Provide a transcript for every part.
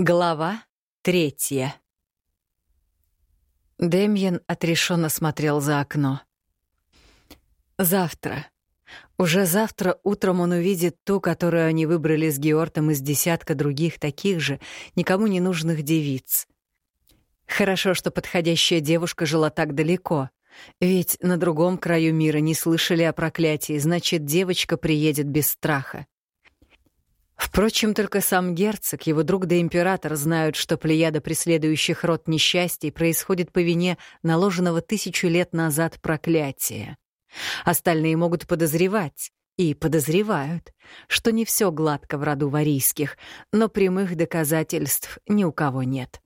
Глава третья. Демьян отрешенно смотрел за окно. Завтра. Уже завтра утром он увидит ту, которую они выбрали с Геортом из десятка других таких же, никому не нужных девиц. Хорошо, что подходящая девушка жила так далеко. Ведь на другом краю мира не слышали о проклятии, значит, девочка приедет без страха. Впрочем, только сам герцог, его друг да император знают, что плеяда преследующих род несчастий происходит по вине наложенного тысячу лет назад проклятия. Остальные могут подозревать, и подозревают, что не все гладко в роду варийских, но прямых доказательств ни у кого нет.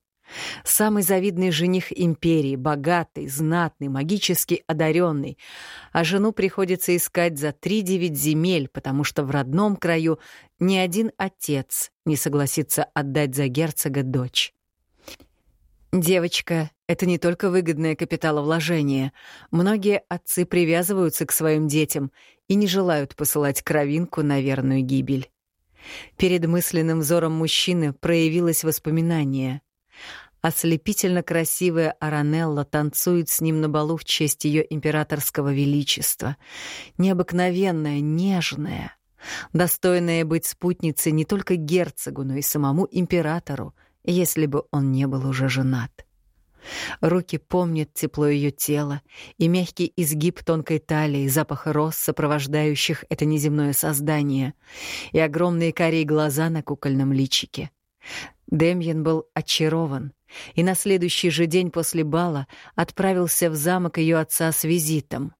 Самый завидный жених империи, богатый, знатный, магически одаренный. А жену приходится искать за три девять земель, потому что в родном краю ни один отец не согласится отдать за герцога дочь. Девочка — это не только выгодное капиталовложение. Многие отцы привязываются к своим детям и не желают посылать кровинку на верную гибель. Перед мысленным взором мужчины проявилось воспоминание — Ослепительно красивая Аранелла танцует с ним на балу в честь ее императорского величества. Необыкновенная, нежная, достойная быть спутницей не только герцогу, но и самому императору, если бы он не был уже женат. Руки помнят тепло ее тела и мягкий изгиб тонкой талии, запах роз, сопровождающих это неземное создание, и огромные карие глаза на кукольном личике. Демьян был очарован, и на следующий же день после бала отправился в замок ее отца с визитом.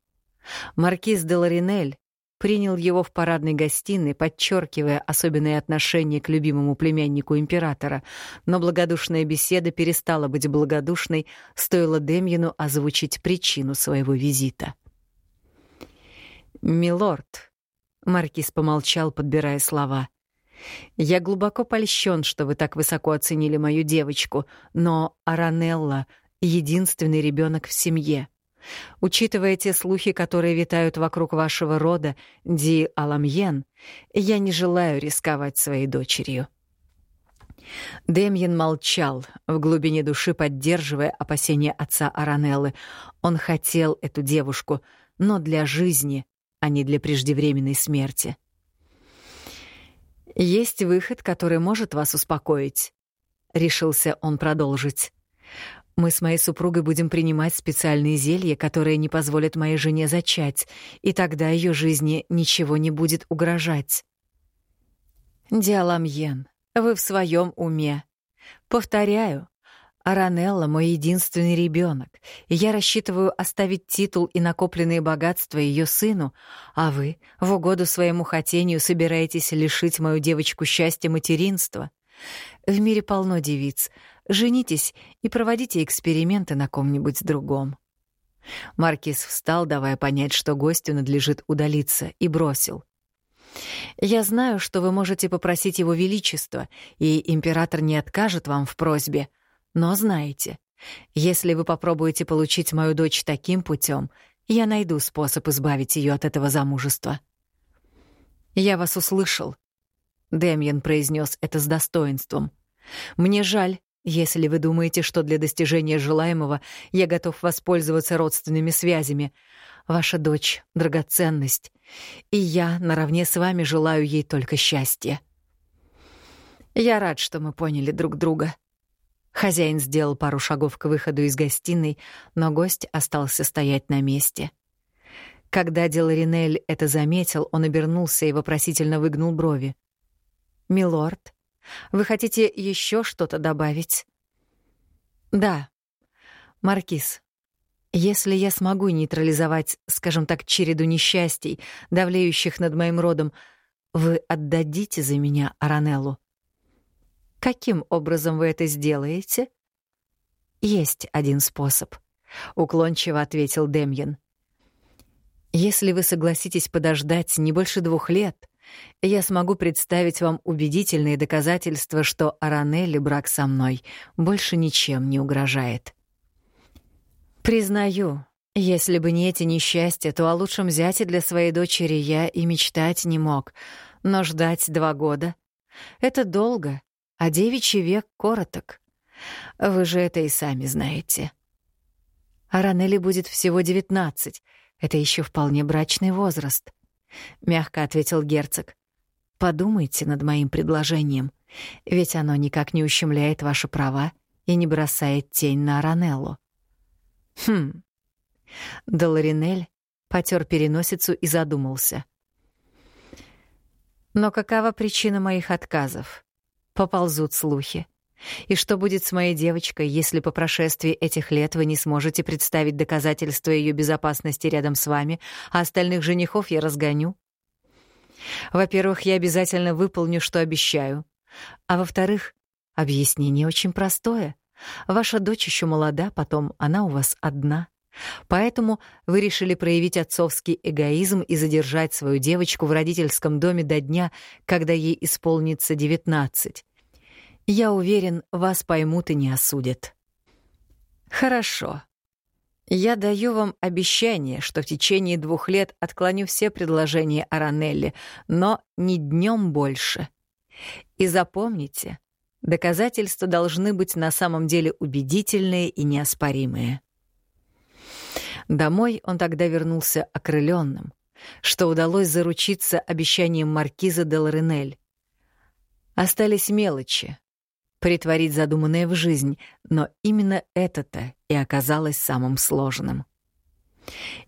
Маркиз де Ларинель принял его в парадной гостиной, подчеркивая особенное отношение к любимому племяннику императора, но благодушная беседа перестала быть благодушной, стоило Демьяну озвучить причину своего визита. «Милорд», — Маркиз помолчал, подбирая слова, я глубоко польщен, что вы так высоко оценили мою девочку, но Аранелла — единственный ребенок в семье. Учитывая те слухи, которые витают вокруг вашего рода, Ди Аламьен, я не желаю рисковать своей дочерью». Демьян молчал, в глубине души поддерживая опасения отца Аранеллы. Он хотел эту девушку, но для жизни, а не для преждевременной смерти. «Есть выход, который может вас успокоить», — решился он продолжить. «Мы с моей супругой будем принимать специальные зелья, которые не позволят моей жене зачать, и тогда ее жизни ничего не будет угрожать». «Диаламьен, вы в своем уме. Повторяю, Аранелла — мой единственный ребенок, и я рассчитываю оставить титул и накопленные богатства ее сыну, а вы, в угоду своему хотению, собираетесь лишить мою девочку счастья материнства. В мире полно девиц. Женитесь и проводите эксперименты на ком-нибудь другом». Маркиз встал, давая понять, что гостю надлежит удалиться, и бросил. «Я знаю, что вы можете попросить его величество, и император не откажет вам в просьбе». Но знаете, если вы попробуете получить мою дочь таким путем, я найду способ избавить ее от этого замужества. Я вас услышал. Демьян произнес это с достоинством. Мне жаль, если вы думаете, что для достижения желаемого я готов воспользоваться родственными связями. Ваша дочь — драгоценность, и я наравне с вами желаю ей только счастья. Я рад, что мы поняли друг друга. Хозяин сделал пару шагов к выходу из гостиной, но гость остался стоять на месте. Когда Деларинель это заметил, он обернулся и вопросительно выгнул брови. «Милорд, вы хотите еще что-то добавить?» «Да. Маркиз, если я смогу нейтрализовать, скажем так, череду несчастий, давлеющих над моим родом, вы отдадите за меня Аранеллу?» Каким образом вы это сделаете? Есть один способ, уклончиво ответил Демьян. Если вы согласитесь подождать не больше двух лет, я смогу представить вам убедительные доказательства, что Аранелли брак со мной больше ничем не угрожает. Признаю, если бы не эти несчастья, то о лучшем зяте для своей дочери я и мечтать не мог. Но ждать два года — это долго, а девичий век короток. Вы же это и сами знаете. А Ранелли будет всего девятнадцать. Это еще вполне брачный возраст. Мягко ответил герцог. Подумайте над моим предложением, ведь оно никак не ущемляет ваши права и не бросает тень на Ранеллу. Хм. Доларинель потер переносицу и задумался. Но какова причина моих отказов? Поползут слухи. И что будет с моей девочкой, если по прошествии этих лет вы не сможете представить доказательства ее безопасности рядом с вами, а остальных женихов я разгоню? Во-первых, я обязательно выполню, что обещаю. А во-вторых, объяснение очень простое. Ваша дочь еще молода, потом она у вас одна. Поэтому вы решили проявить отцовский эгоизм и задержать свою девочку в родительском доме до дня, когда ей исполнится девятнадцать. Я уверен, вас поймут и не осудят. Хорошо. Я даю вам обещание, что в течение двух лет отклоню все предложения о Ранелле, но не днем больше. И запомните, доказательства должны быть на самом деле убедительные и неоспоримые. Домой он тогда вернулся окрыленным, что удалось заручиться обещанием маркиза де Лоренель. Остались мелочи, притворить задуманное в жизнь, но именно это-то и оказалось самым сложным.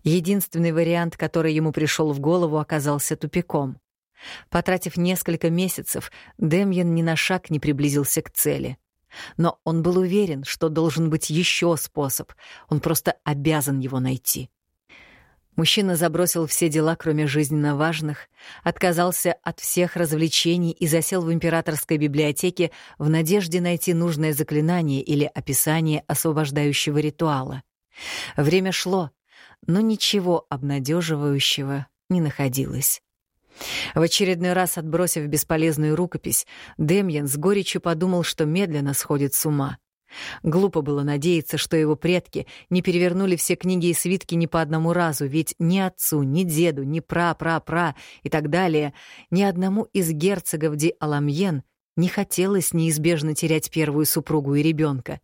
Единственный вариант, который ему пришел в голову, оказался тупиком. Потратив несколько месяцев, Демьян ни на шаг не приблизился к цели. Но он был уверен, что должен быть еще способ, он просто обязан его найти. Мужчина забросил все дела, кроме жизненно важных, отказался от всех развлечений и засел в императорской библиотеке в надежде найти нужное заклинание или описание освобождающего ритуала. Время шло, но ничего обнадеживающего не находилось. В очередной раз отбросив бесполезную рукопись, Демьян с горечью подумал, что медленно сходит с ума. Глупо было надеяться, что его предки не перевернули все книги и свитки ни по одному разу, ведь ни отцу, ни деду, ни пра-пра-пра и так далее, ни одному из герцогов Ди Аламьен не хотелось неизбежно терять первую супругу и ребенка.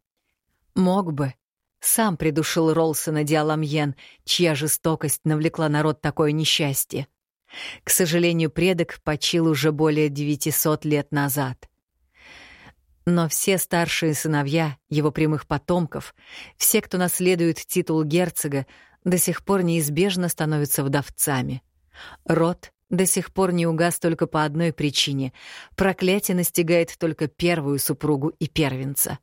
Мог бы. Сам придушил Ролсона Ди Аламьен, чья жестокость навлекла народ такое несчастье. К сожалению, предок почил уже более 900 лет назад. Но все старшие сыновья, его прямых потомков, все, кто наследует титул герцога, до сих пор неизбежно становятся вдовцами. Род до сих пор не угас только по одной причине — проклятие настигает только первую супругу и первенца.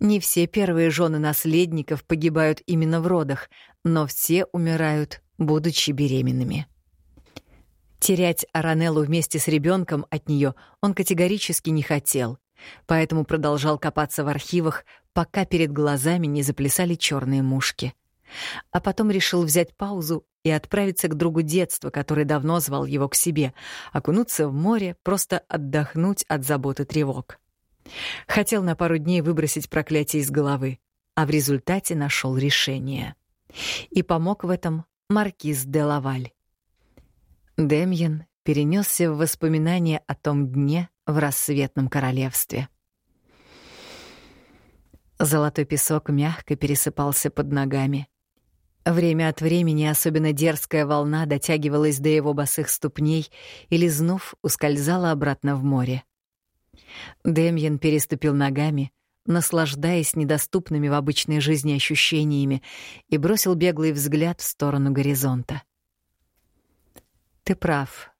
Не все первые жены наследников погибают именно в родах, но все умирают, будучи беременными. Терять Аранеллу вместе с ребенком от нее он категорически не хотел поэтому продолжал копаться в архивах, пока перед глазами не заплясали черные мушки. А потом решил взять паузу и отправиться к другу детства, который давно звал его к себе, окунуться в море, просто отдохнуть от забот и тревог. Хотел на пару дней выбросить проклятие из головы, а в результате нашел решение. И помог в этом маркиз де Лаваль. Демьян перенесся в воспоминания о том дне, в рассветном королевстве. Золотой песок мягко пересыпался под ногами. Время от времени особенно дерзкая волна дотягивалась до его босых ступней и, лизнув, ускользала обратно в море. Демьян переступил ногами, наслаждаясь недоступными в обычной жизни ощущениями, и бросил беглый взгляд в сторону горизонта. «Ты прав.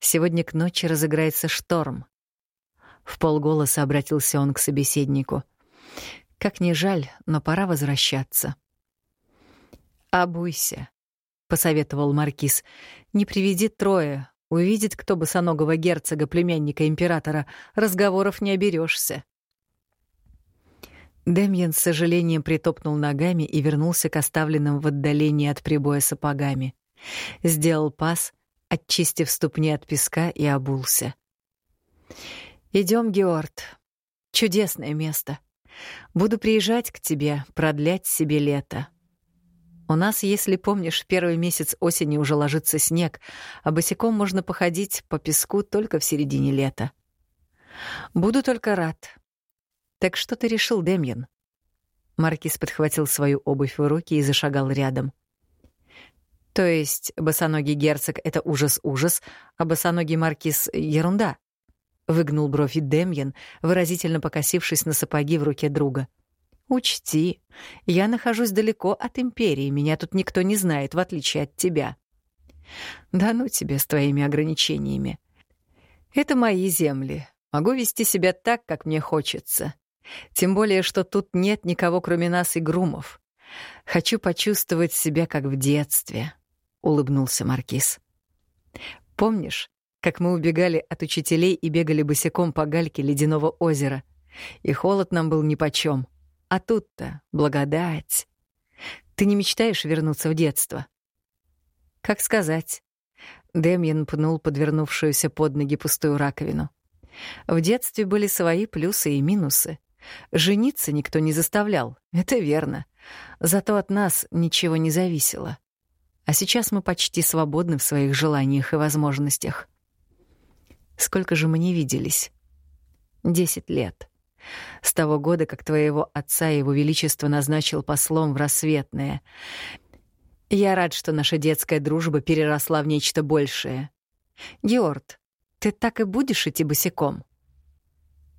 Сегодня к ночи разыграется шторм. В полголоса обратился он к собеседнику. Как ни жаль, но пора возвращаться. «Обуйся», — посоветовал маркиз. «Не приведи трое. Увидит кто босоногого герцога, племянника императора. Разговоров не оберешься. Демьян с сожалением притопнул ногами и вернулся к оставленным в отдалении от прибоя сапогами. Сделал пас, очистив ступни от песка и обулся. Идем, Георд. Чудесное место. Буду приезжать к тебе, продлять себе лето. У нас, если помнишь, первый месяц осени уже ложится снег, а босиком можно походить по песку только в середине лета. Буду только рад. Так что ты решил, Демьян? Маркиз подхватил свою обувь в руки и зашагал рядом. То есть босоногий герцог — это ужас-ужас, а босоногий маркиз — ерунда. Выгнул бровь Демьян, выразительно покосившись на сапоги в руке друга. «Учти, я нахожусь далеко от Империи, меня тут никто не знает, в отличие от тебя». «Да ну тебе с твоими ограничениями. Это мои земли. Могу вести себя так, как мне хочется. Тем более, что тут нет никого, кроме нас и грумов. Хочу почувствовать себя, как в детстве», — улыбнулся Маркиз. «Помнишь, как мы убегали от учителей и бегали босиком по гальке ледяного озера? И холод нам был нипочём. А тут-то благодать. Ты не мечтаешь вернуться в детство?» «Как сказать?» Демьян пнул подвернувшуюся под ноги пустую раковину. В детстве были свои плюсы и минусы. Жениться никто не заставлял, это верно. Зато от нас ничего не зависело. А сейчас мы почти свободны в своих желаниях и возможностях. Сколько же мы не виделись? Десять лет. С того года, как твоего отца его величество назначил послом в Рассветное. Я рад, что наша детская дружба переросла в нечто большее. Георг, ты так и будешь идти босиком?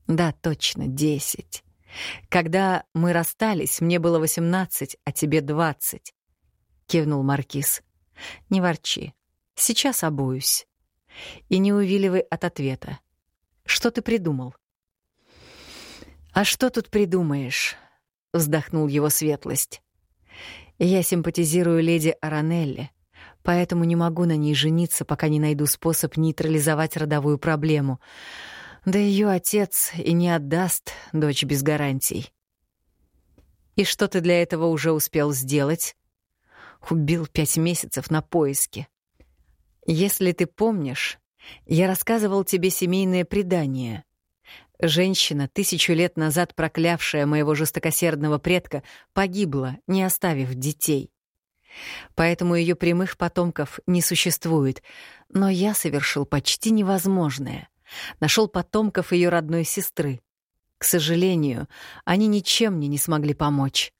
Да, точно, десять. Когда мы расстались, мне было восемнадцать, а тебе двадцать. Кивнул Маркиз. Не ворчи. Сейчас обуюсь. И не увиливай от ответа. Что ты придумал? А что тут придумаешь? Вздохнул его светлость. Я симпатизирую леди Аранелле, поэтому не могу на ней жениться, пока не найду способ нейтрализовать родовую проблему — да ее отец и не отдаст дочь без гарантий. И что ты для этого уже успел сделать? Убил пять месяцев на поиски. Если ты помнишь, я рассказывал тебе семейное предание. Женщина, тысячу лет назад проклявшая моего жестокосердного предка, погибла, не оставив детей. Поэтому ее прямых потомков не существует, но я совершил почти невозможное — Нашел потомков ее родной сестры. К сожалению, они ничем мне не смогли помочь.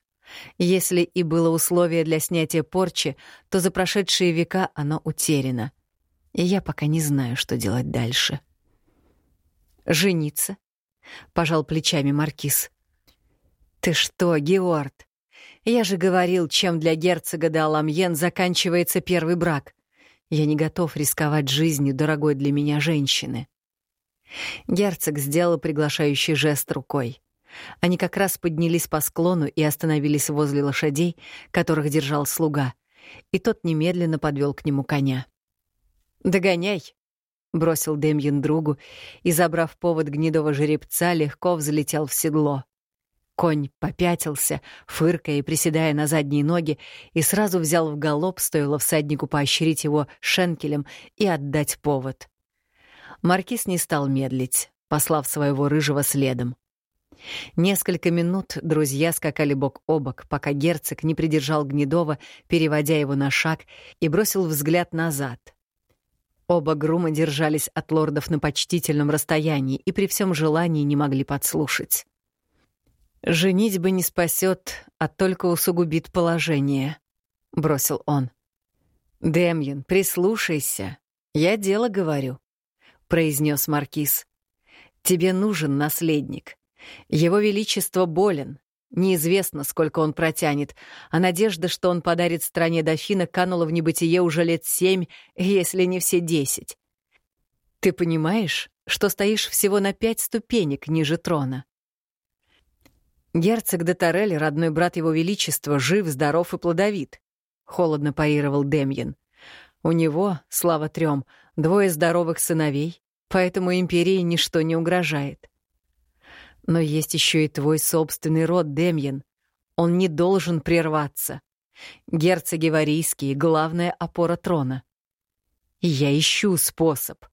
Если и было условие для снятия порчи, то за прошедшие века оно утеряно. И я пока не знаю, что делать дальше. «Жениться?» — пожал плечами Маркиз. «Ты что, Георг? Я же говорил, чем для герцога де Аламьен заканчивается первый брак. Я не готов рисковать жизнью дорогой для меня женщины». Герцог сделал приглашающий жест рукой. Они как раз поднялись по склону и остановились возле лошадей, которых держал слуга, и тот немедленно подвел к нему коня. «Догоняй!» — бросил Демьян другу и, забрав повод гнедого жеребца, легко взлетел в седло. Конь попятился, фыркая и приседая на задние ноги, и сразу взял в галоп, стоило всаднику поощрить его шенкелем и отдать повод. Маркиз не стал медлить, послав своего рыжего следом. Несколько минут друзья скакали бок о бок, пока герцог не придержал Гнедова, переводя его на шаг, и бросил взгляд назад. Оба грума держались от лордов на почтительном расстоянии и при всем желании не могли подслушать. «Женить бы не спасет, а только усугубит положение», — бросил он. «Демьян, прислушайся. Я дело говорю. — произнес Маркиз. «Тебе нужен наследник. Его Величество болен. Неизвестно, сколько он протянет, а надежда, что он подарит стране дофина, канула в небытие уже лет семь, если не все десять. Ты понимаешь, что стоишь всего на пять ступенек ниже трона?» «Герцог де Торелли, родной брат его величества, жив, здоров и плодовит», — холодно парировал Демьян. «У него, слава трем, двое здоровых сыновей, поэтому империи ничто не угрожает. Но есть еще и твой собственный род, Демьян. Он не должен прерваться. Герцоги Варийские — главная опора трона. И я ищу способ.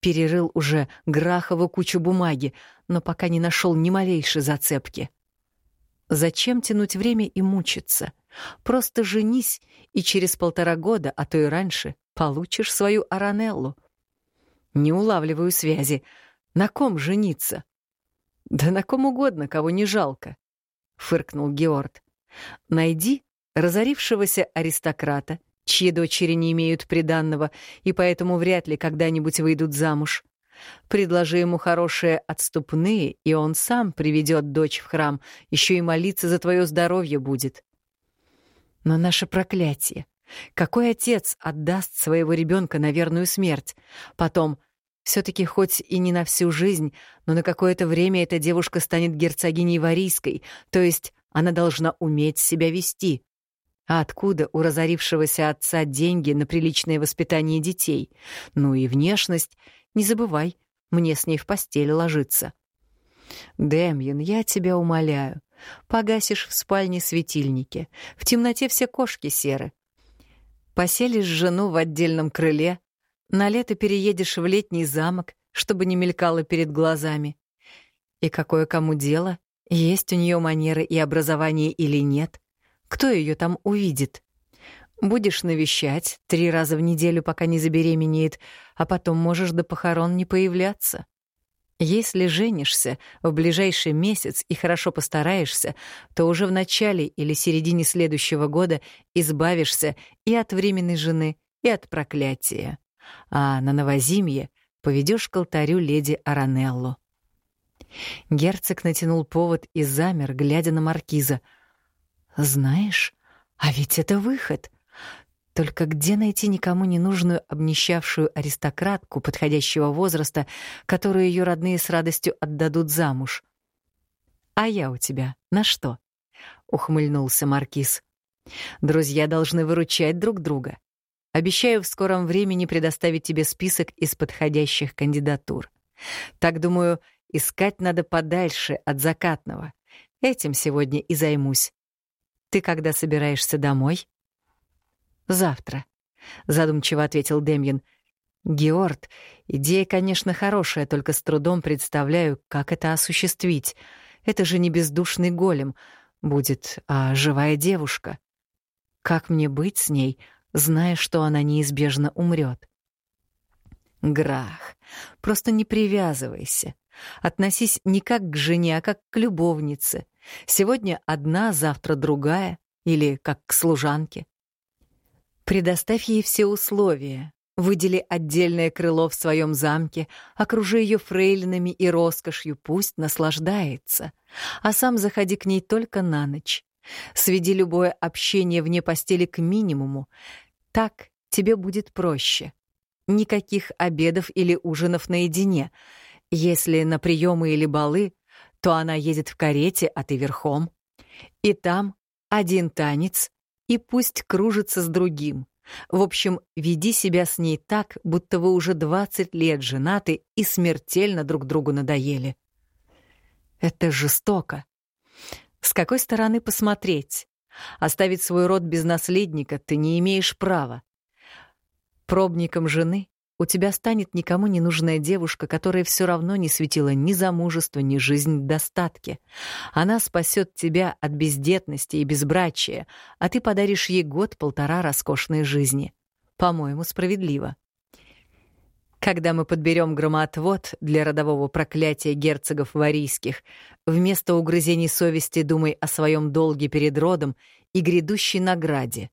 Перерыл уже Грахову кучу бумаги, но пока не нашел ни малейшей зацепки. Зачем тянуть время и мучиться? Просто женись, и через полтора года, а то и раньше, получишь свою Аранеллу. Не улавливаю связи. На ком жениться? Да на ком угодно, кого не жалко, фыркнул Георг. Найди разорившегося аристократа, чьи дочери не имеют приданного и поэтому вряд ли когда-нибудь выйдут замуж. Предложи ему хорошие отступные, и он сам приведет дочь в храм, еще и молиться за твое здоровье будет. Но наше проклятие. Какой отец отдаст своего ребенка на верную смерть? Потом, все-таки хоть и не на всю жизнь, но на какое-то время эта девушка станет герцогиней Варийской, то есть она должна уметь себя вести. А откуда у разорившегося отца деньги на приличное воспитание детей? Ну и внешность. Не забывай, мне с ней в постель ложиться. Дэмьен, я тебя умоляю. Погасишь в спальне светильники. В темноте все кошки серы. Поселишь жену в отдельном крыле. На лето переедешь в летний замок, чтобы не мелькало перед глазами. И какое кому дело, есть у нее манеры и образование или нет? Кто ее там увидит? Будешь навещать три раза в неделю, пока не забеременеет, а потом можешь до похорон не появляться. Если женишься в ближайший месяц и хорошо постараешься, то уже в начале или середине следующего года избавишься и от временной жены, и от проклятия. А на новозимье поведешь к алтарю леди Аранеллу. Герцог натянул повод и замер, глядя на маркиза. «Знаешь, а ведь это выход. Только где найти никому не нужную обнищавшую аристократку подходящего возраста, которую ее родные с радостью отдадут замуж? А я у тебя на что? ухмыльнулся маркиз. Друзья должны выручать друг друга. Обещаю в скором времени предоставить тебе список из подходящих кандидатур. Так, думаю, искать надо подальше от закатного. Этим сегодня и займусь. Ты когда собираешься домой? Завтра, задумчиво ответил Демьян. Георд, идея, конечно, хорошая, только с трудом представляю, как это осуществить. Это же не бездушный голем будет, а живая девушка. Как мне быть с ней, зная, что она неизбежно умрет? Грах, просто не привязывайся. Относись не как к жене, а как к любовнице. Сегодня одна, завтра другая, или как к служанке. Предоставь ей все условия. Выдели отдельное крыло в своем замке, окружи ее фрейлинами и роскошью, пусть наслаждается. А сам заходи к ней только на ночь. Сведи любое общение вне постели к минимуму. Так тебе будет проще. Никаких обедов или ужинов наедине. Если на приемы или балы, то она едет в карете, а ты верхом. И там один танец, и пусть кружится с другим. В общем, веди себя с ней так, будто вы уже 20 лет женаты и смертельно друг другу надоели. Это жестоко. С какой стороны посмотреть? Оставить свой род без наследника ты не имеешь права. Пробником жены у тебя станет никому не нужная девушка, которая все равно не светила ни замужество, ни жизнь в достатке. Она спасет тебя от бездетности и безбрачия, а ты подаришь ей год-полтора роскошной жизни. По-моему, справедливо. Когда мы подберем громоотвод для родового проклятия герцогов варийских, вместо угрызений совести думай о своем долге перед родом и грядущей награде.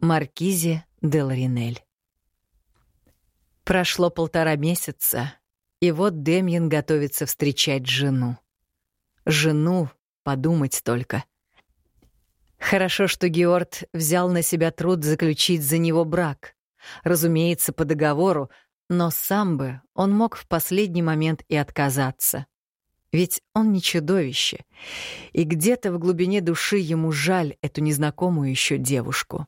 Маркизе де Ларинель. Прошло полтора месяца, и вот Демьян готовится встречать жену. Жену, подумать только. Хорошо, что Георг взял на себя труд заключить за него брак. Разумеется, по договору, но сам бы он мог в последний момент и отказаться. Ведь он не чудовище, и где-то в глубине души ему жаль эту незнакомую еще девушку.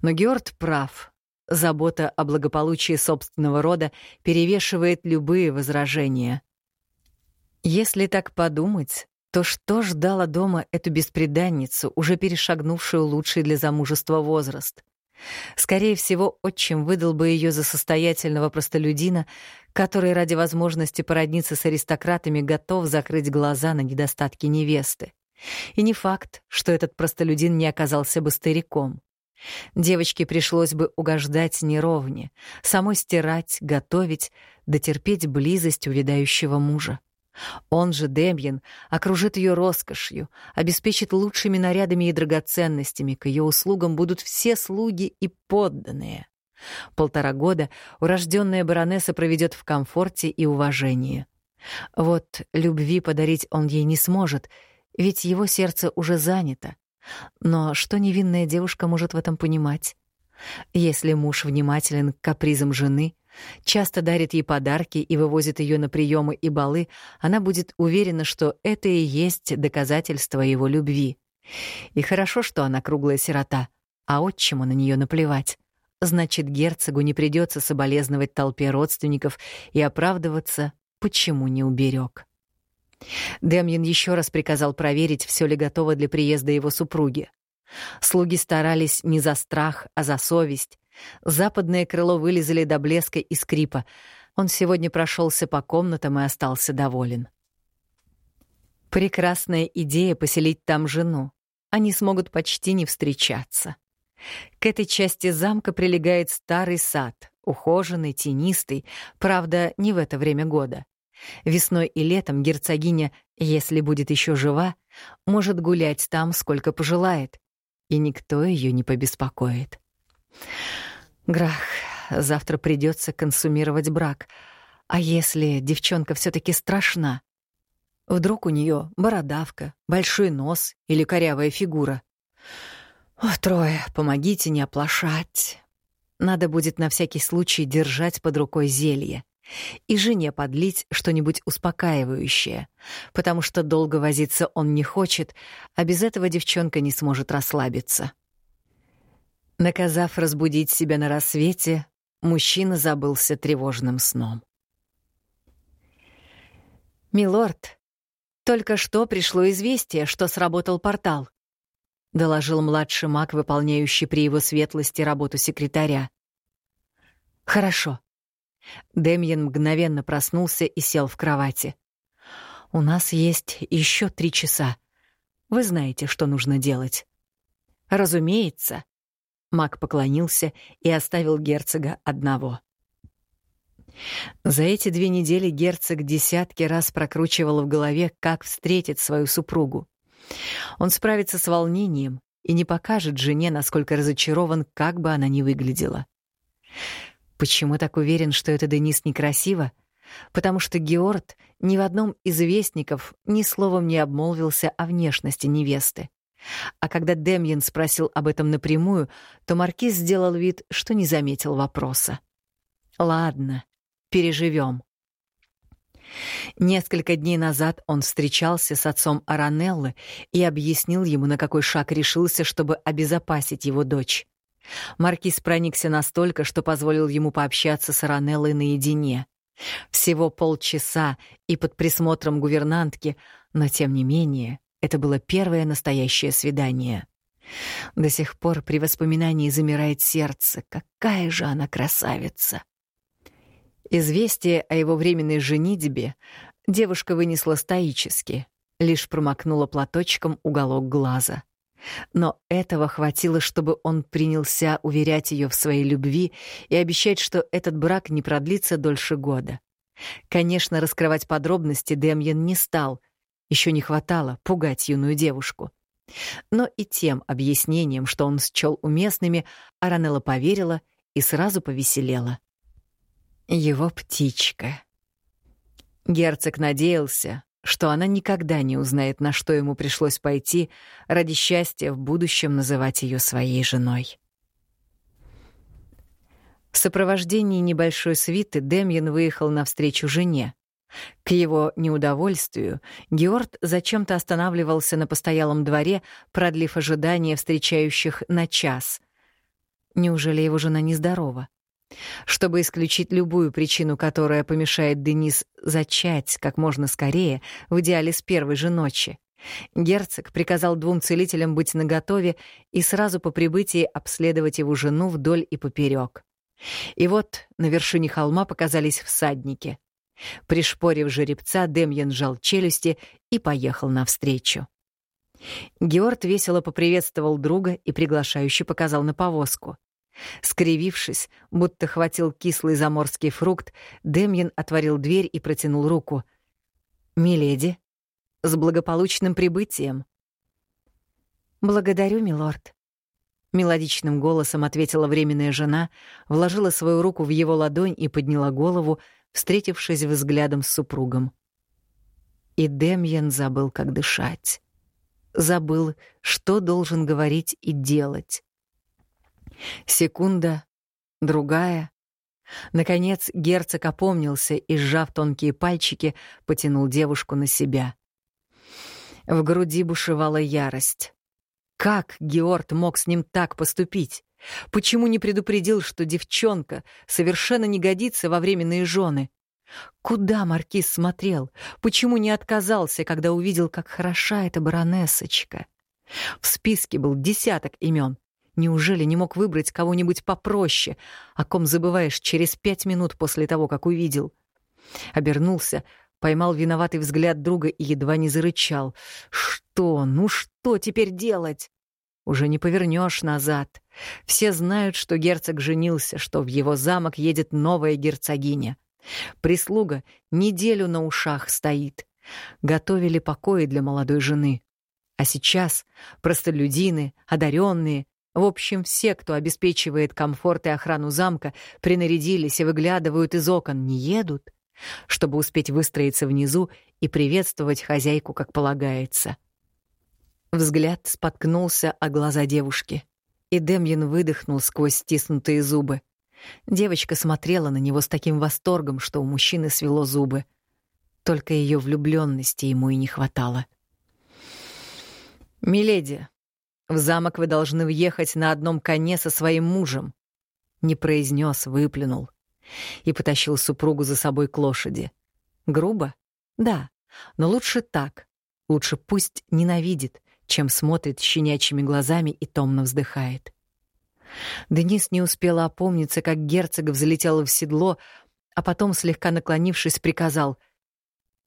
Но Георг прав. Забота о благополучии собственного рода перевешивает любые возражения. Если так подумать, то что ждало дома эту беспреданницу, уже перешагнувшую лучший для замужества возраст? Скорее всего, отчим выдал бы ее за состоятельного простолюдина, который ради возможности породниться с аристократами готов закрыть глаза на недостатки невесты. И не факт, что этот простолюдин не оказался бы стариком. Девочке пришлось бы угождать неровне, самой стирать, готовить, дотерпеть близость увядающего мужа. Он же, Демьян, окружит ее роскошью, обеспечит лучшими нарядами и драгоценностями, к ее услугам будут все слуги и подданные. Полтора года урожденная баронесса проведет в комфорте и уважении. Вот любви подарить он ей не сможет, ведь его сердце уже занято. Но что невинная девушка может в этом понимать? Если муж внимателен к капризам жены, часто дарит ей подарки и вывозит ее на приемы и балы, она будет уверена, что это и есть доказательство его любви. И хорошо, что она круглая сирота, а отчиму на нее наплевать. Значит, герцогу не придется соболезновать толпе родственников и оправдываться, почему не уберег. Демьян еще раз приказал проверить, все ли готово для приезда его супруги. Слуги старались не за страх, а за совесть. Западное крыло вылезали до блеска и скрипа. Он сегодня прошелся по комнатам и остался доволен. Прекрасная идея поселить там жену. Они смогут почти не встречаться. К этой части замка прилегает старый сад, ухоженный, тенистый, правда, не в это время года. Весной и летом герцогиня, если будет еще жива, может гулять там сколько пожелает, и никто ее не побеспокоит. Грах, завтра придется консумировать брак. А если девчонка все таки страшна? Вдруг у нее бородавка, большой нос или корявая фигура? О, трое, помогите не оплошать. Надо будет на всякий случай держать под рукой зелье и жене подлить что-нибудь успокаивающее, потому что долго возиться он не хочет, а без этого девчонка не сможет расслабиться. Наказав разбудить себя на рассвете, мужчина забылся тревожным сном. «Милорд, только что пришло известие, что сработал портал», — доложил младший маг, выполняющий при его светлости работу секретаря. «Хорошо», Демьян мгновенно проснулся и сел в кровати. «У нас есть еще три часа. Вы знаете, что нужно делать». «Разумеется». Мак поклонился и оставил герцога одного. За эти две недели герцог десятки раз прокручивал в голове, как встретить свою супругу. Он справится с волнением и не покажет жене, насколько разочарован, как бы она ни выглядела. Почему так уверен, что это Денис некрасиво? Потому что Георд ни в одном из вестников ни словом не обмолвился о внешности невесты. А когда Демьян спросил об этом напрямую, то маркиз сделал вид, что не заметил вопроса. «Ладно, переживем. Несколько дней назад он встречался с отцом Аранеллы и объяснил ему, на какой шаг решился, чтобы обезопасить его дочь. Маркиз проникся настолько, что позволил ему пообщаться с Аранеллой наедине. Всего полчаса и под присмотром гувернантки, но тем не менее это было первое настоящее свидание. До сих пор при воспоминании замирает сердце. Какая же она красавица! Известие о его временной женитьбе девушка вынесла стоически, лишь промокнула платочком уголок глаза. Но этого хватило, чтобы он принялся уверять ее в своей любви и обещать, что этот брак не продлится дольше года. Конечно, раскрывать подробности Демьян не стал. Еще не хватало пугать юную девушку. Но и тем объяснением, что он счел уместными, Аранелла поверила и сразу повеселела. Его птичка. Герцог надеялся, что она никогда не узнает, на что ему пришлось пойти ради счастья в будущем называть ее своей женой. В сопровождении небольшой свиты Демьян выехал навстречу жене. К его неудовольствию Георг зачем-то останавливался на постоялом дворе, продлив ожидание встречающих на час. Неужели его жена нездорова? Чтобы исключить любую причину, которая помешает Денис зачать как можно скорее, в идеале с первой же ночи, герцог приказал двум целителям быть наготове и сразу по прибытии обследовать его жену вдоль и поперек. И вот на вершине холма показались всадники. Пришпорив жеребца, Демьян сжал челюсти и поехал навстречу. Георг весело поприветствовал друга и приглашающе показал на повозку. Скривившись, будто хватил кислый заморский фрукт, Демьян отворил дверь и протянул руку. «Миледи, с благополучным прибытием!» «Благодарю, милорд», — мелодичным голосом ответила временная жена, вложила свою руку в его ладонь и подняла голову, встретившись взглядом с супругом. И Демьян забыл, как дышать. Забыл, что должен говорить и делать. Секунда, другая. Наконец герцог опомнился и, сжав тонкие пальчики, потянул девушку на себя. В груди бушевала ярость. Как Георг мог с ним так поступить? Почему не предупредил, что девчонка совершенно не годится во временные жены? Куда маркиз смотрел? Почему не отказался, когда увидел, как хороша эта баронессочка? В списке был десяток имен. Неужели не мог выбрать кого-нибудь попроще, о ком забываешь через пять минут после того, как увидел? Обернулся, поймал виноватый взгляд друга и едва не зарычал. Что, ну что теперь делать? Уже не повернешь назад. Все знают, что герцог женился, что в его замок едет новая герцогиня. Прислуга неделю на ушах стоит. Готовили покои для молодой жены. А сейчас простолюдины, одаренные, в общем, все, кто обеспечивает комфорт и охрану замка, принарядились и выглядывают из окон, не едут, чтобы успеть выстроиться внизу и приветствовать хозяйку, как полагается. Взгляд споткнулся о глаза девушки, и Демьян выдохнул сквозь стиснутые зубы. Девочка смотрела на него с таким восторгом, что у мужчины свело зубы. Только ее влюбленности ему и не хватало. «Миледи, в замок вы должны въехать на одном коне со своим мужем. Не произнес, выплюнул. И потащил супругу за собой к лошади. Грубо? Да. Но лучше так. Лучше пусть ненавидит, чем смотрит щенячьими глазами и томно вздыхает. Денис не успела опомниться, как герцог взлетел в седло, а потом, слегка наклонившись, приказал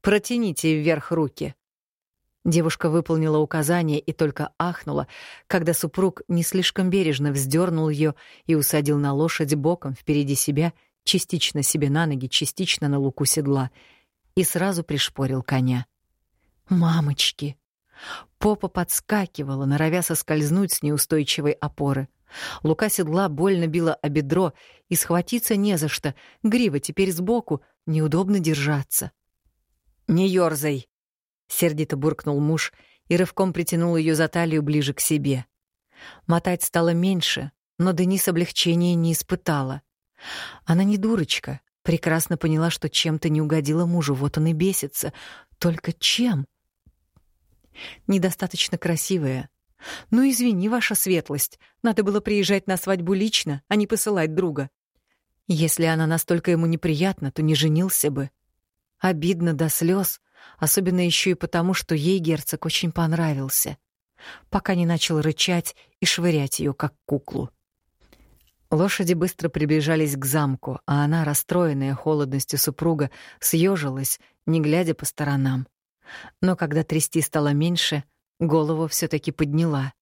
«Протяните вверх руки». Девушка выполнила указание и только ахнула, когда супруг не слишком бережно вздернул ее и усадил на лошадь боком впереди себя, частично себе на ноги, частично на луку седла, и сразу пришпорил коня. «Мамочки!» Попа подскакивала, норовя соскользнуть с неустойчивой опоры. Лука седла больно била о бедро, и схватиться не за что, грива теперь сбоку, неудобно держаться. «Не ёрзай!» сердито буркнул муж и рывком притянул ее за талию ближе к себе. Мотать стало меньше, но Денис облегчения не испытала. Она не дурочка, прекрасно поняла, что чем-то не угодила мужу, вот он и бесится. Только чем? Недостаточно красивая. Ну, извини, ваша светлость, надо было приезжать на свадьбу лично, а не посылать друга. Если она настолько ему неприятна, то не женился бы. Обидно до слез, особенно еще и потому, что ей герцог очень понравился, пока не начал рычать и швырять ее как куклу. Лошади быстро приближались к замку, а она, расстроенная холодностью супруга, съежилась, не глядя по сторонам. Но когда трясти стало меньше, голову все таки подняла.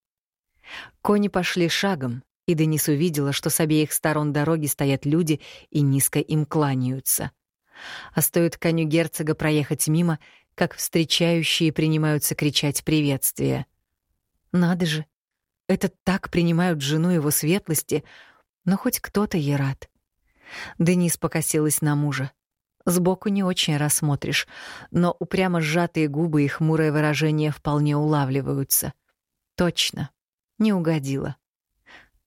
Кони пошли шагом, и Денис увидела, что с обеих сторон дороги стоят люди и низко им кланяются. А стоит коню герцога проехать мимо, как встречающие принимаются кричать приветствия. Надо же, это так принимают жену его светлости, но хоть кто-то ей рад. Денис покосилась на мужа. Сбоку не очень рассмотришь, но упрямо сжатые губы и хмурое выражение вполне улавливаются. Точно, не угодила.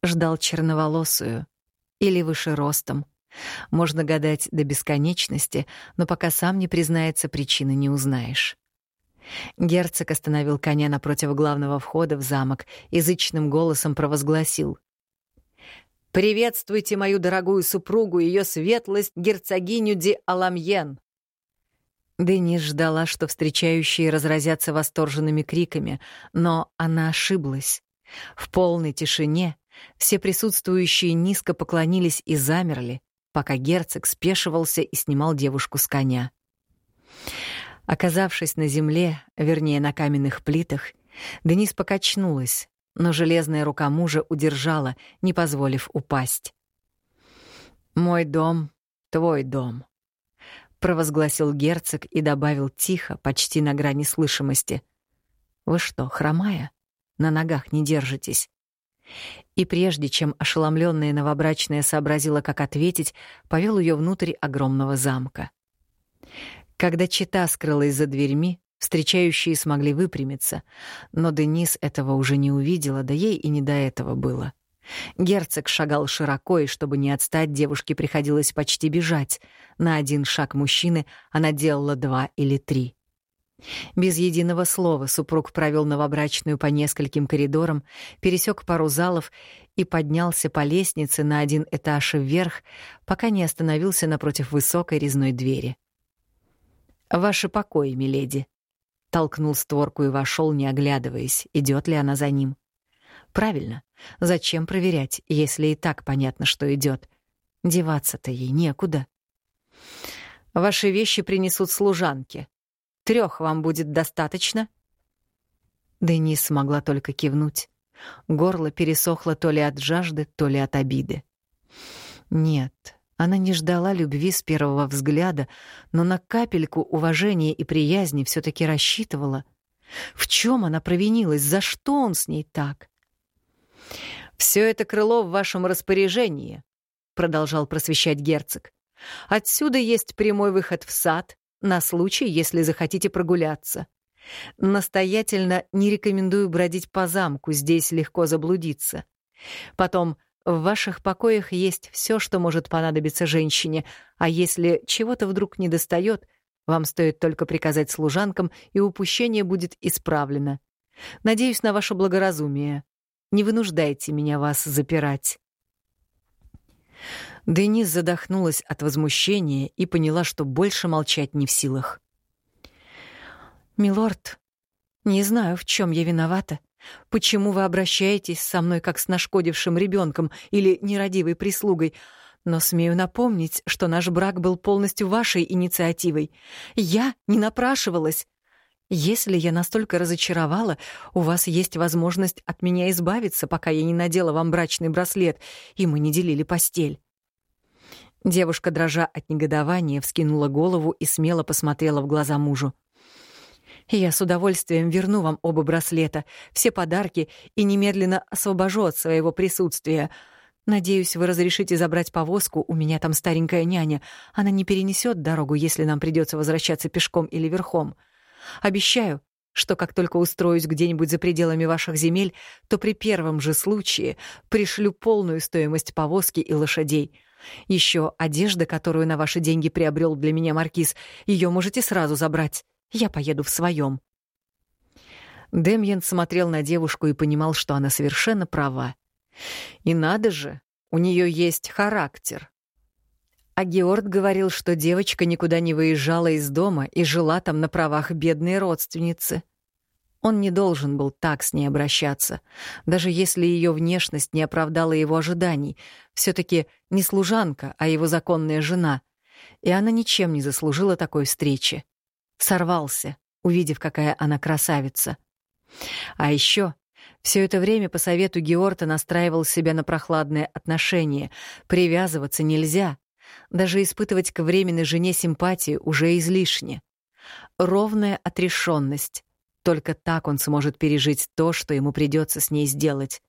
Ждал черноволосую или выше ростом, можно гадать до бесконечности, но пока сам не признается, причины не узнаешь. Герцог остановил коня напротив главного входа в замок, язычным голосом провозгласил. «Приветствуйте мою дорогую супругу, ее светлость, герцогиню Ди Аламьен!» Денис ждала, что встречающие разразятся восторженными криками, но она ошиблась. В полной тишине все присутствующие низко поклонились и замерли, пока герцог спешивался и снимал девушку с коня. Оказавшись на земле, вернее, на каменных плитах, Денис покачнулась, но железная рука мужа удержала, не позволив упасть. «Мой дом — твой дом», — провозгласил герцог и добавил тихо, почти на грани слышимости. «Вы что, хромая? На ногах не держитесь?» И прежде чем ошеломленная новобрачная сообразила, как ответить, повел ее внутрь огромного замка. Когда чита скрылась за дверьми, встречающие смогли выпрямиться, но Денис этого уже не увидела, да ей и не до этого было. Герцог шагал широко, и чтобы не отстать, девушке приходилось почти бежать. На один шаг мужчины она делала два или три. Без единого слова супруг провел новобрачную по нескольким коридорам, пересек пару залов и поднялся по лестнице на один этаж вверх, пока не остановился напротив высокой резной двери. «Ваши покои, миледи», — толкнул створку и вошел, не оглядываясь, идет ли она за ним. «Правильно. Зачем проверять, если и так понятно, что идет? Деваться-то ей некуда». «Ваши вещи принесут служанки», Трех вам будет достаточно?» Денис смогла только кивнуть. Горло пересохло то ли от жажды, то ли от обиды. Нет, она не ждала любви с первого взгляда, но на капельку уважения и приязни все таки рассчитывала. В чем она провинилась? За что он с ней так? Все это крыло в вашем распоряжении», — продолжал просвещать герцог. «Отсюда есть прямой выход в сад, на случай, если захотите прогуляться. Настоятельно не рекомендую бродить по замку, здесь легко заблудиться. Потом, в ваших покоях есть все, что может понадобиться женщине, а если чего-то вдруг недостает, вам стоит только приказать служанкам, и упущение будет исправлено. Надеюсь на ваше благоразумие. Не вынуждайте меня вас запирать. Денис задохнулась от возмущения и поняла, что больше молчать не в силах. «Милорд, не знаю, в чем я виновата. Почему вы обращаетесь со мной как с нашкодившим ребенком или нерадивой прислугой? Но смею напомнить, что наш брак был полностью вашей инициативой. Я не напрашивалась. Если я настолько разочаровала, у вас есть возможность от меня избавиться, пока я не надела вам брачный браслет, и мы не делили постель. Девушка, дрожа от негодования, вскинула голову и смело посмотрела в глаза мужу. «Я с удовольствием верну вам оба браслета, все подарки и немедленно освобожу от своего присутствия. Надеюсь, вы разрешите забрать повозку, у меня там старенькая няня. Она не перенесет дорогу, если нам придется возвращаться пешком или верхом. Обещаю, что как только устроюсь где-нибудь за пределами ваших земель, то при первом же случае пришлю полную стоимость повозки и лошадей». Еще одежда, которую на ваши деньги приобрел для меня маркиз, ее можете сразу забрать. Я поеду в своем. Демьян смотрел на девушку и понимал, что она совершенно права. И надо же, у нее есть характер. А Георг говорил, что девочка никуда не выезжала из дома и жила там на правах бедной родственницы. Он не должен был так с ней обращаться, даже если ее внешность не оправдала его ожиданий. все таки не служанка, а его законная жена. И она ничем не заслужила такой встречи. Сорвался, увидев, какая она красавица. А еще все это время по совету Георта настраивал себя на прохладные отношения. Привязываться нельзя. Даже испытывать к временной жене симпатию уже излишне. Ровная отрешенность только так он сможет пережить то, что ему придется с ней сделать.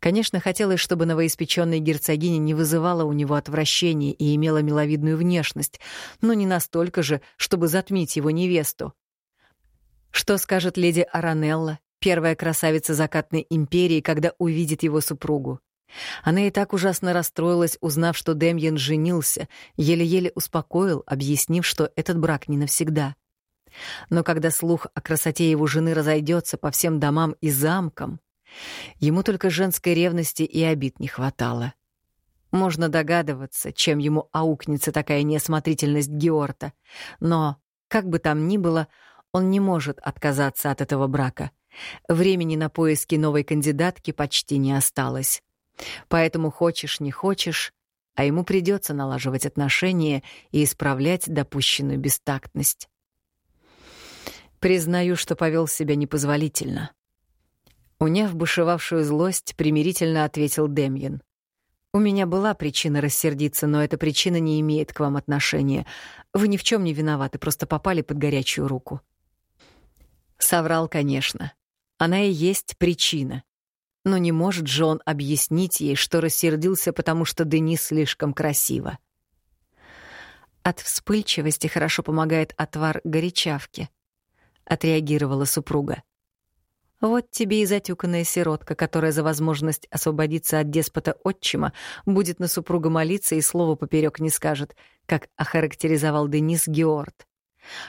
Конечно, хотелось, чтобы новоиспеченная герцогиня не вызывала у него отвращения и имела миловидную внешность, но не настолько же, чтобы затмить его невесту. Что скажет леди Аранелла, первая красавица закатной империи, когда увидит его супругу? Она и так ужасно расстроилась, узнав, что Демьян женился, еле-еле успокоил, объяснив, что этот брак не навсегда. Но когда слух о красоте его жены разойдется по всем домам и замкам, ему только женской ревности и обид не хватало. Можно догадываться, чем ему аукнется такая неосмотрительность Георта, но, как бы там ни было, он не может отказаться от этого брака. Времени на поиски новой кандидатки почти не осталось. Поэтому хочешь, не хочешь, а ему придется налаживать отношения и исправлять допущенную бестактность. Признаю, что повел себя непозволительно. Уняв бушевавшую злость, примирительно ответил Демьян. «У меня была причина рассердиться, но эта причина не имеет к вам отношения. Вы ни в чем не виноваты, просто попали под горячую руку». Соврал, конечно. Она и есть причина. Но не может же он объяснить ей, что рассердился, потому что Денис слишком красиво. От вспыльчивости хорошо помогает отвар горячавки, отреагировала супруга. Вот тебе и затюканная сиротка, которая за возможность освободиться от деспота отчима будет на супруга молиться и слова поперек не скажет, как охарактеризовал Денис Георд.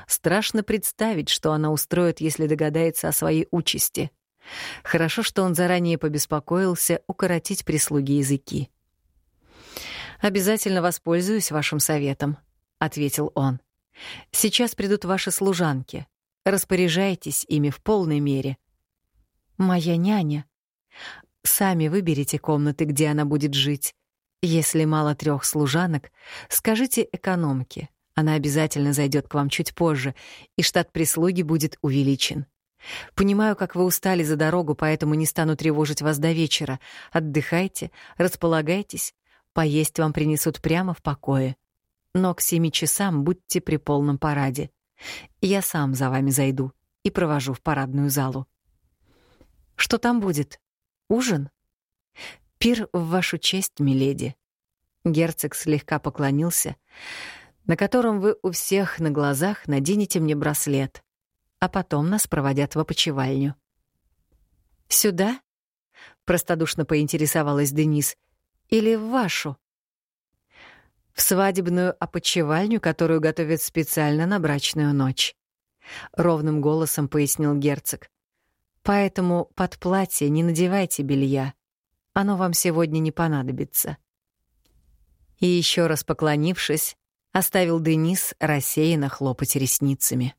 Страшно представить, что она устроит, если догадается о своей участи. Хорошо, что он заранее побеспокоился укоротить прислуги языки. «Обязательно воспользуюсь вашим советом», — ответил он. «Сейчас придут ваши служанки. Распоряжайтесь ими в полной мере». «Моя няня». «Сами выберите комнаты, где она будет жить. Если мало трех служанок, скажите экономке. Она обязательно зайдет к вам чуть позже, и штат прислуги будет увеличен. Понимаю, как вы устали за дорогу, поэтому не стану тревожить вас до вечера. Отдыхайте, располагайтесь. Поесть вам принесут прямо в покое. Но к семи часам будьте при полном параде. Я сам за вами зайду и провожу в парадную залу. Что там будет? Ужин? Пир в вашу честь, миледи. Герцог слегка поклонился на котором вы у всех на глазах наденете мне браслет, а потом нас проводят в опочивальню. «Сюда?» — простодушно поинтересовалась Денис. «Или в вашу?» «В свадебную опочивальню, которую готовят специально на брачную ночь», — ровным голосом пояснил герцог. «Поэтому под платье не надевайте белья. Оно вам сегодня не понадобится». И еще раз поклонившись, оставил Денис рассеянно хлопать ресницами.